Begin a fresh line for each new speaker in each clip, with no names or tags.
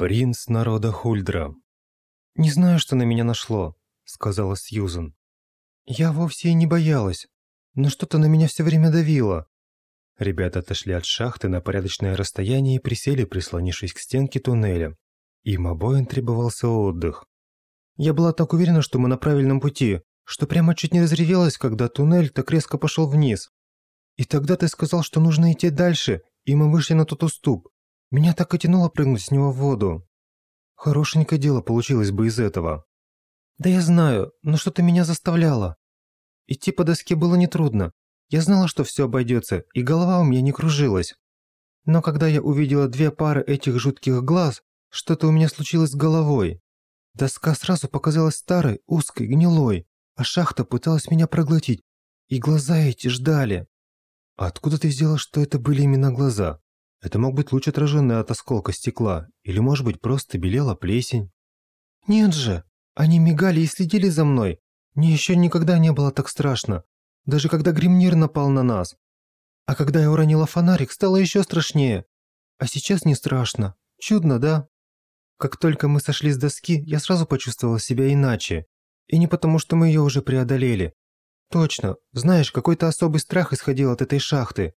Принц народа Хульдра. «Не знаю, что на меня нашло», — сказала Сьюзен. «Я вовсе и не боялась, но что-то на меня все время давило». Ребята отошли от шахты на порядочное расстояние и присели, прислонившись к стенке туннеля. Им обоим требовался отдых. Я была так уверена, что мы на правильном пути, что прямо чуть не разревелась, когда туннель так резко пошел вниз. И тогда ты сказал, что нужно идти дальше, и мы вышли на тот уступ. Меня так и тянуло прыгнуть с него в воду. Хорошенькое дело получилось бы из этого. Да я знаю, но что-то меня заставляло. Идти по доске было нетрудно. Я знала, что все обойдется, и голова у меня не кружилась. Но когда я увидела две пары этих жутких глаз, что-то у меня случилось с головой. Доска сразу показалась старой, узкой, гнилой, а шахта пыталась меня проглотить, и глаза эти ждали. А откуда ты взяла, что это были именно глаза? Это мог быть луч, отраженный от осколка стекла, или, может быть, просто белела плесень. Нет же, они мигали и следили за мной. Мне еще никогда не было так страшно, даже когда Гримнир напал на нас. А когда я уронила фонарик, стало еще страшнее. А сейчас не страшно. Чудно, да? Как только мы сошли с доски, я сразу почувствовала себя иначе. И не потому, что мы ее уже преодолели. Точно, знаешь, какой-то особый страх исходил от этой шахты.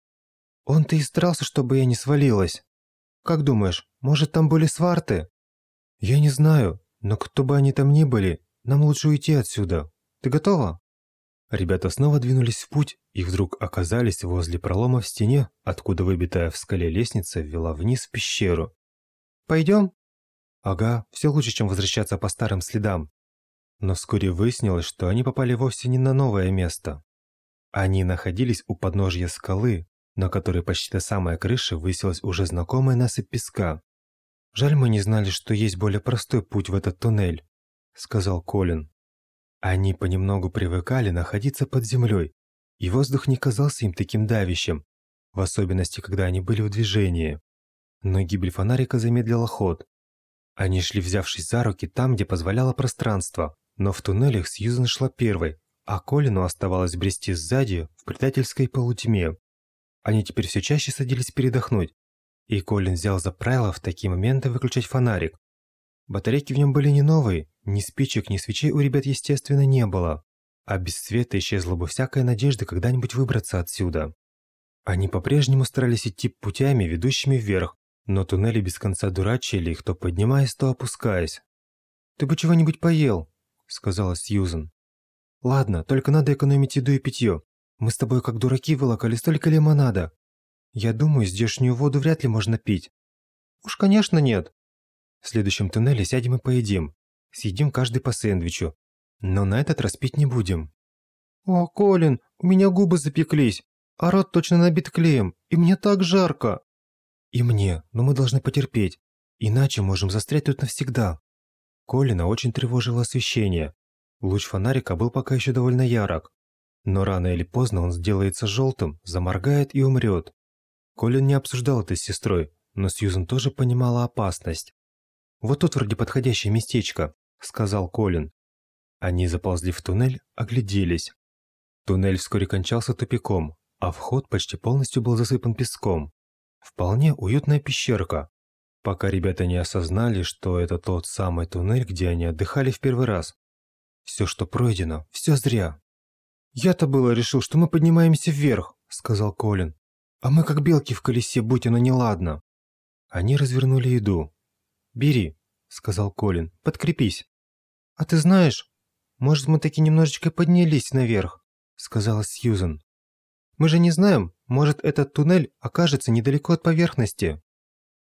Он-то и старался, чтобы я не свалилась. Как думаешь, может там были сварты? Я не знаю, но кто бы они там ни были, нам лучше уйти отсюда. Ты готова? Ребята снова двинулись в путь и вдруг оказались возле пролома в стене, откуда выбитая в скале лестница вела вниз в пещеру. Пойдем? Ага, все лучше, чем возвращаться по старым следам. Но вскоре выяснилось, что они попали вовсе не на новое место. Они находились у подножья скалы, на которой почти до самой крыши высилась уже знакомая насыпь песка. «Жаль, мы не знали, что есть более простой путь в этот туннель», — сказал Колин. Они понемногу привыкали находиться под землей, и воздух не казался им таким давящим, в особенности, когда они были в движении. Но гибель фонарика замедлила ход. Они шли, взявшись за руки, там, где позволяло пространство, но в туннелях Сьюзен шла первой, а Колину оставалось брести сзади в предательской полутьме. Они теперь все чаще садились передохнуть, и Колин взял за правило в такие моменты выключать фонарик. Батарейки в нем были не новые, ни спичек, ни свечей у ребят, естественно, не было. А без света исчезла бы всякая надежда когда-нибудь выбраться отсюда. Они по-прежнему старались идти путями, ведущими вверх, но туннели без конца дурачили их, то поднимаясь, то опускаясь. «Ты бы чего-нибудь поел», — сказала Сьюзен. «Ладно, только надо экономить еду и питье. Мы с тобой как дураки вылокали столько лимонада. Я думаю, здешнюю воду вряд ли можно пить. Уж, конечно, нет. В следующем туннеле сядем и поедим. Съедим каждый по сэндвичу. Но на этот раз пить не будем. О, Колин, у меня губы запеклись, а рот точно набит клеем, и мне так жарко. И мне, но мы должны потерпеть, иначе можем застрять тут навсегда. Колина очень тревожило освещение. Луч фонарика был пока еще довольно ярок, но рано или поздно он сделается желтым, заморгает и умрет. Колин не обсуждал это с сестрой, но Сьюзен тоже понимала опасность. «Вот тут вроде подходящее местечко», — сказал Колин. Они заползли в туннель, огляделись. Туннель вскоре кончался тупиком, а вход почти полностью был засыпан песком. Вполне уютная пещерка, пока ребята не осознали, что это тот самый туннель, где они отдыхали в первый раз. Все, что пройдено, все зря. «Я-то было решил, что мы поднимаемся вверх», — сказал Колин. «А мы как белки в колесе, будь оно неладно». Они развернули еду. «Бери», — сказал Колин, — «подкрепись». «А ты знаешь, может, мы таки немножечко поднялись наверх», — сказала Сьюзен. «Мы же не знаем, может, этот туннель окажется недалеко от поверхности».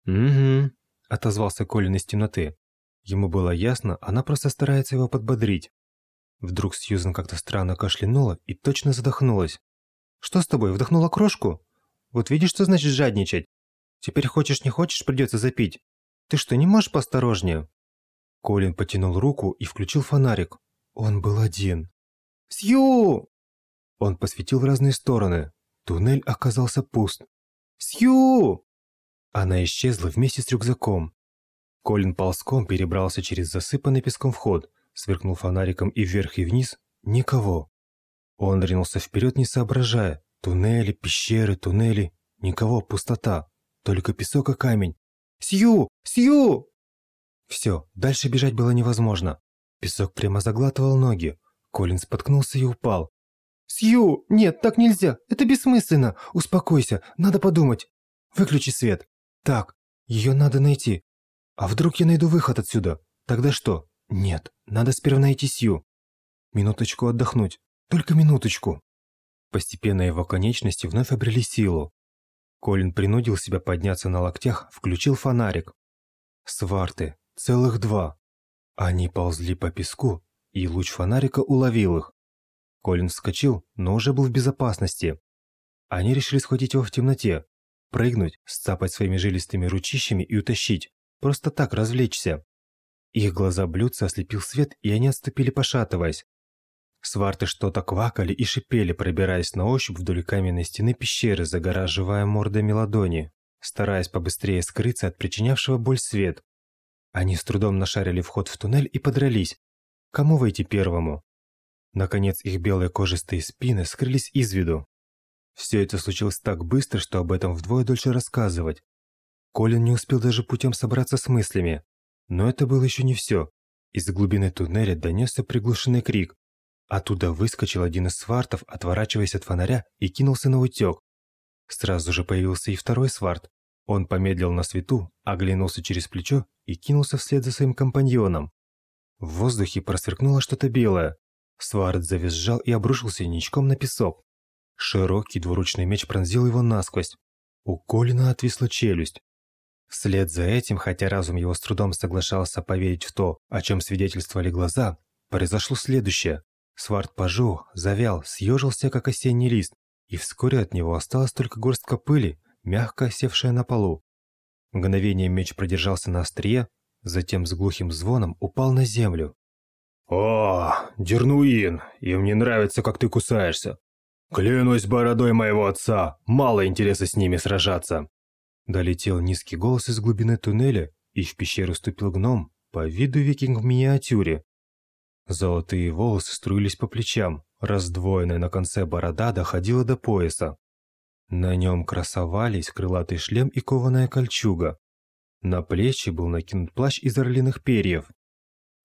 «Угу», — отозвался Колин из темноты. Ему было ясно, она просто старается его подбодрить. Вдруг Сьюзен как-то странно кашлянула и точно задохнулась. «Что с тобой, вдохнула крошку? Вот видишь, что значит жадничать? Теперь хочешь не хочешь, придется запить. Ты что, не можешь поосторожнее?» Колин потянул руку и включил фонарик. Он был один. «Сью!» Он посветил в разные стороны. Туннель оказался пуст. «Сью!» Она исчезла вместе с рюкзаком. Колин ползком перебрался через засыпанный песком вход – сверкнул фонариком и вверх, и вниз. Никого. Он ринулся вперед, не соображая. Туннели, пещеры, туннели. Никого, пустота. Только песок и камень. «Сью! Сью!» Все, дальше бежать было невозможно. Песок прямо заглатывал ноги. Колин споткнулся и упал. «Сью! Нет, так нельзя! Это бессмысленно! Успокойся, надо подумать! Выключи свет! Так, ее надо найти. А вдруг я найду выход отсюда? Тогда что? Нет, надо сперва найти Сью. Минуточку отдохнуть. Только минуточку!» Постепенно его конечности вновь обрели силу. Колин принудил себя подняться на локтях, включил фонарик. Сварты. Целых два. Они ползли по песку, и луч фонарика уловил их. Колин вскочил, но уже был в безопасности. Они решили схватить его в темноте, прыгнуть, сцапать своими жилистыми ручищами и утащить, просто так развлечься. Их глаза блюдца ослепил свет, и они отступили, пошатываясь. Сварты что-то квакали и шипели, пробираясь на ощупь вдоль каменной стены пещеры, загораживая мордами ладони, стараясь побыстрее скрыться от причинявшего боль свет. Они с трудом нашарили вход в туннель и подрались. Кому войти первому? Наконец их белые кожистые спины скрылись из виду. Все это случилось так быстро, что об этом вдвое дольше рассказывать. Колин не успел даже путем собраться с мыслями. Но это было еще не все. Из глубины туннеля донесся приглушенный крик. Оттуда выскочил один из свартов, отворачиваясь от фонаря, и кинулся на утек. Сразу же появился и второй сварт. Он помедлил на свету, оглянулся через плечо и кинулся вслед за своим компаньоном. В воздухе просверкнуло что-то белое. Сварт завизжал и обрушился ничком на песок. Широкий двуручный меч пронзил его насквозь. У Колина отвисла челюсть. Вслед за этим, хотя разум его с трудом соглашался поверить в то, о чем свидетельствовали глаза, произошло следующее. Сварт пожух, завял, съежился, как осенний лист, и вскоре от него осталась только горстка пыли, мягко севшая на полу. Мгновение меч продержался на острие, затем с глухим звоном упал на землю.
«О, Дернуин, им не нравится, как ты кусаешься. Клянусь бородой моего отца, мало интереса с ними сражаться».
Долетел низкий голос из глубины туннеля, и в пещеру ступил гном, по виду викинг в миниатюре, Золотые волосы струились по плечам, раздвоенная на конце борода доходила до пояса. На нем красовались крылатый шлем и кованая кольчуга. На плечи был накинут плащ из орлиных перьев.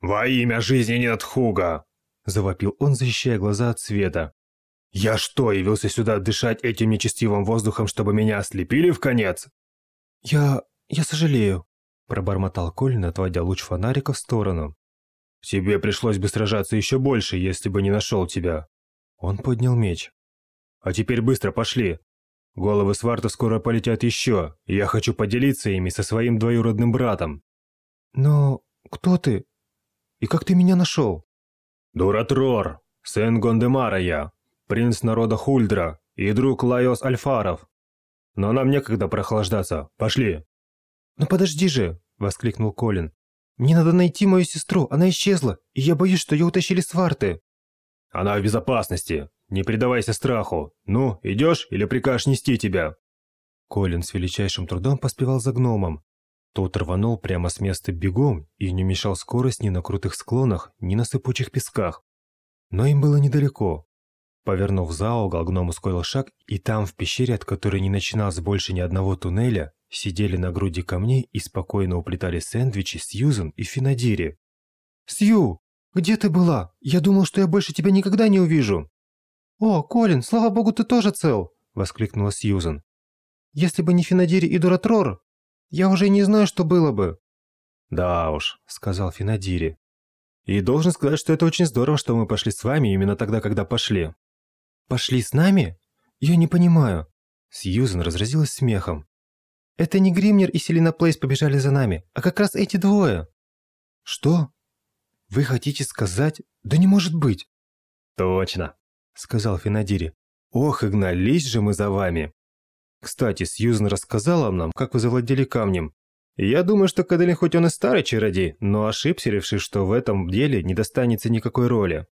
«Во имя жизни нет хуга!»
– завопил он, защищая глаза от света.
«Я что, явился сюда дышать этим нечестивым воздухом, чтобы меня ослепили в конец?»
«Я... я сожалею», – пробормотал Колин, отводя луч фонарика в сторону.
Тебе пришлось бы сражаться еще больше, если бы не нашел тебя.
Он поднял меч.
А теперь быстро пошли. Головы Сварта скоро полетят еще, и я хочу поделиться ими со своим двоюродным братом.
Но кто ты? И как ты меня нашел?
Дуратрор, сын Гондемара я, принц народа Хульдра и друг лайос-альфаров. Но нам некогда прохлаждаться, пошли.
«Ну подожди же!» – воскликнул Колин. Мне надо найти мою сестру, она исчезла, и я боюсь, что ее утащили сварты.
Она в безопасности. Не предавайся страху. Ну, идешь или прикажешь нести тебя?
Колин с величайшим трудом поспевал за гномом. Тот рванул прямо с места бегом и не мешал скорость ни на крутых склонах, ни на сыпучих песках. Но им было недалеко. Повернув за угол, гном ускорил шаг, и там, в пещере, от которой не начиналось больше ни одного туннеля, сидели на груди камней и спокойно уплетали сэндвичи Сьюзен и Финадири. «Сью, где ты была? Я думал, что я больше тебя никогда не увижу!» «О, Колин, слава богу, ты тоже цел!» – воскликнула Сьюзен. «Если бы не Финадири и Дуратрор, я уже не знаю, что было бы!»
«Да уж», – сказал Финадири. «И должен сказать, что это очень здорово, что мы пошли с вами именно тогда, когда пошли».
«Пошли с нами? Я не понимаю». Сьюзен разразилась смехом. Это не Гримнер и Селина Плейс побежали за нами, а как раз эти двое. Что? Вы хотите сказать? Да не может быть.
Точно, сказал Финадири.
Ох, и гнались же мы за вами. Кстати, Сьюзен рассказала нам, как вы завладели камнем. я думаю, что Каделин хоть он и старый чародей, но ошибся, решив, что в этом деле не достанется никакой роли.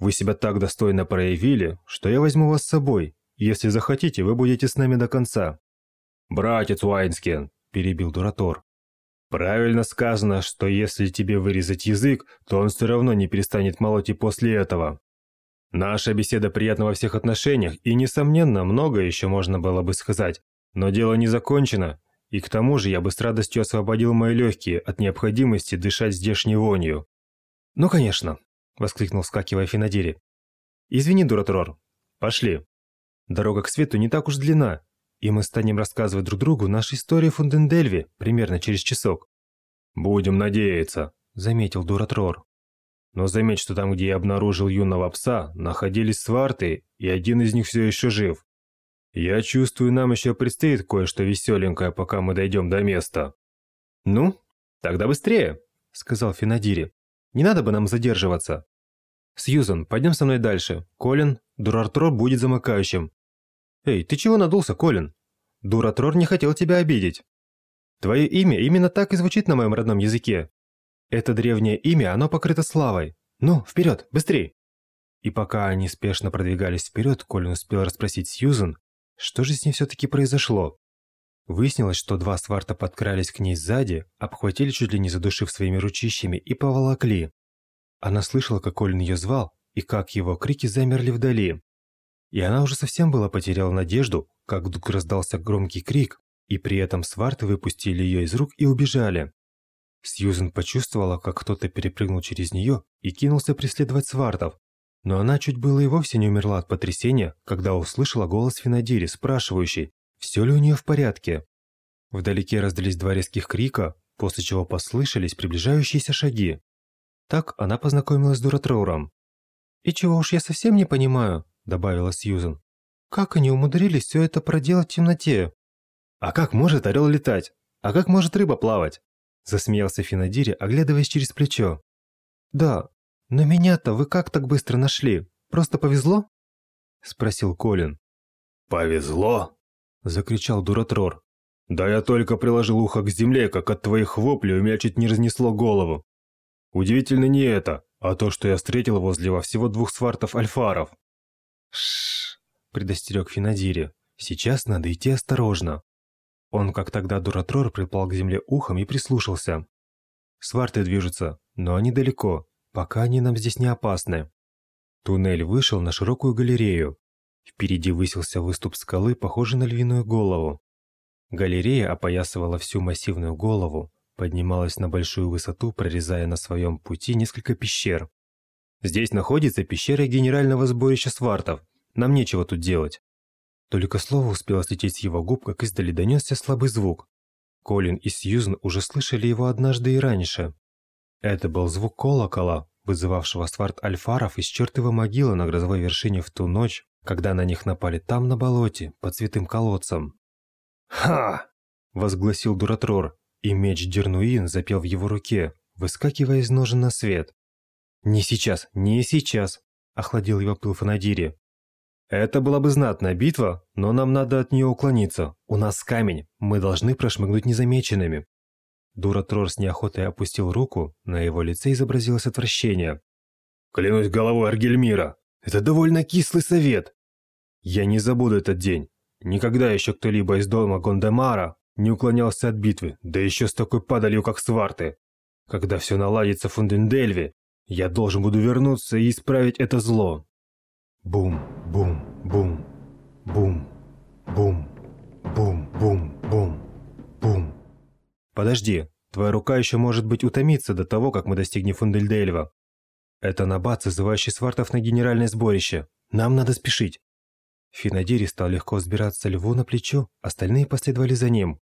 Вы себя так достойно проявили, что я возьму вас с собой. Если захотите, вы будете с нами до конца.
«Братец Уайнскин», – перебил Дуратор. «Правильно сказано, что если тебе вырезать язык, то он все равно не перестанет молоть и после этого. Наша беседа приятна во всех отношениях, и, несомненно, много еще можно было бы сказать. Но дело не закончено, И к тому же я бы с радостью освободил мои легкие от необходимости дышать здешней вонью.
«Ну, конечно!» – воскликнул, вскакивая Финадири. «Извини, Дуратрор. Пошли. Дорога к свету не так уж длина, и мы станем рассказывать друг другу наши истории Фундендельви примерно через часок».
«Будем надеяться», – заметил Дуратрор. «Но заметь, что там, где я обнаружил юного пса, находились сварты, и один из них все еще жив. Я чувствую, нам еще предстоит кое-что веселенькое, пока мы дойдем до места».
«Ну, тогда быстрее», — сказал Финадири. «Не надо бы нам задерживаться». «Сьюзан, пойдем со мной дальше. Колин, Дуратрор будет замыкающим». «Эй, ты чего надулся, Колин? Дуратрор не хотел тебя обидеть. Твое имя именно так и звучит на моем родном языке. Это древнее имя, оно покрыто славой. Ну, вперед, быстрей!» И пока они спешно продвигались вперед, Колин успел расспросить Сьюзан, что же с ней все-таки произошло? Выяснилось, что два сварта подкрались к ней сзади, обхватили чуть ли не задушив своими ручищами и поволокли. Она слышала, как Колин ее звал, и как его крики замерли вдали. И она уже совсем была потеряла надежду, как вдруг раздался громкий крик, и при этом сварты выпустили ее из рук и убежали. Сьюзен почувствовала, как кто-то перепрыгнул через нее и кинулся преследовать свартов, но она чуть было и вовсе не умерла от потрясения, когда услышала голос Финадири, спрашивающий, все ли у нее в порядке. Вдалеке раздались два резких крика, после чего послышались приближающиеся шаги. Так она познакомилась с Дуратроуром. «И чего уж я совсем не понимаю», – добавила Сьюзен. «Как они умудрились все это проделать в темноте?» «А как может орел летать? А как может рыба плавать?» – засмеялся Финадири, оглядываясь через плечо. «Да, «Но меня-то вы как так быстро нашли? Просто повезло?» Спросил Колин.
«Повезло?» Закричал Дуратрор. «Да я только приложил ухо к земле, как от твоих воплей у меня чуть не разнесло голову. Удивительно не это, а то, что я встретил возле во всего двух свартов альфаров».
«Шшш!» – предостерег Финадири. «Сейчас надо идти осторожно». Он, как тогда Дуратрор, припал к земле ухом и прислушался. Сварты движутся, но они далеко, Пока они нам здесь не опасны. Туннель вышел на широкую галерею. Впереди высился выступ скалы, похожий на львиную голову. Галерея опоясывала всю массивную голову, поднималась на большую высоту, прорезая на своем пути несколько пещер. Здесь находится пещера генерального сборища свартов. Нам нечего тут делать. Только слово успело слететь с его губ, как издали донесся слабый звук. Колин и Сьюзен уже слышали его однажды и раньше. Это был звук колокола, вызывавшего сварт альфаров из чертовой могилы на грозовой вершине в ту ночь, когда на них напали там на болоте, под святым колодцем.
«Ха!»
– возгласил Дуратрор, и меч Дернуин запел в его руке, выскакивая из ножен на свет. «Не сейчас, не сейчас!» – охладил его пыл Фанадири. «Это была бы знатная битва, но нам надо от нее уклониться. У нас камень, мы должны прошмыгнуть незамеченными. Дуратрор с неохотой опустил руку, на его лице изобразилось отвращение.
«Клянусь головой Аргельмира, это довольно кислый совет. Я не забуду этот день. Никогда еще кто-либо из дома Гондемара не уклонялся от битвы, да еще с такой падалью, как Сварты. Когда все наладится в Фундендельве, я должен буду вернуться и исправить это зло».
Бум, бум, бум, бум, бум, бум, бум, бум, бум. Подожди, твоя рука еще может быть утомиться до того, как мы достигнем Фундельдельва. Это набат, созывающий свартов на генеральное сборище. Нам надо спешить. Финадири стал легко взбираться льву на плечо, остальные последовали за ним.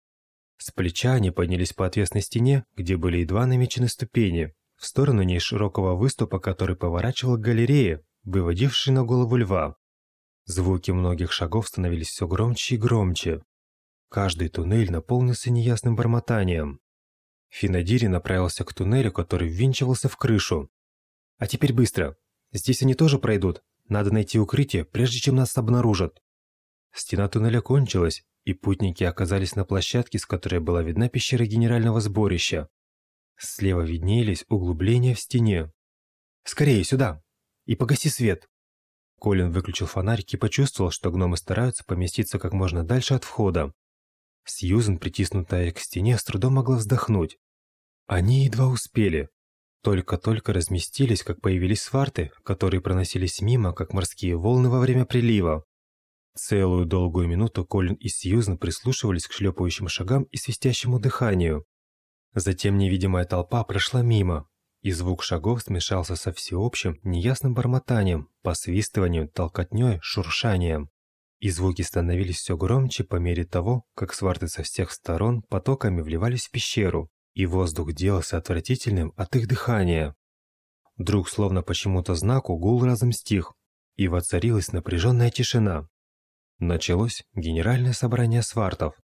С плеча они поднялись по отвесной стене, где были едва намечены ступени, в сторону ней широкого выступа, который поворачивал к галерее, выводившей на голову льва. Звуки многих шагов становились все громче и громче. Каждый туннель наполнился неясным бормотанием. Финадири направился к туннелю, который ввинчивался в крышу. «А теперь быстро! Здесь они тоже пройдут. Надо найти укрытие, прежде чем нас обнаружат». Стена туннеля кончилась, и путники оказались на площадке, с которой была видна пещера генерального сборища. Слева виднелись углубления в стене. «Скорее сюда! И погаси свет!» Колин выключил фонарик и почувствовал, что гномы стараются поместиться как можно дальше от входа. Сьюзен, притиснутая к стене, с трудом могла вздохнуть. Они едва успели. Только-только разместились, как появились сварты, которые проносились мимо, как морские волны во время прилива. Целую долгую минуту Колин и Сьюзен прислушивались к шлепающим шагам и свистящему дыханию. Затем невидимая толпа прошла мимо, и звук шагов смешался со всеобщим неясным бормотанием, посвистыванием, толкотнёй, шуршанием. И звуки становились все громче по мере того, как сварты со всех сторон потоками вливались в пещеру, и воздух делался отвратительным от их дыхания. Вдруг, словно почему-то знаку, гул разом стих, и воцарилась напряженная тишина. Началось генеральное собрание свартов.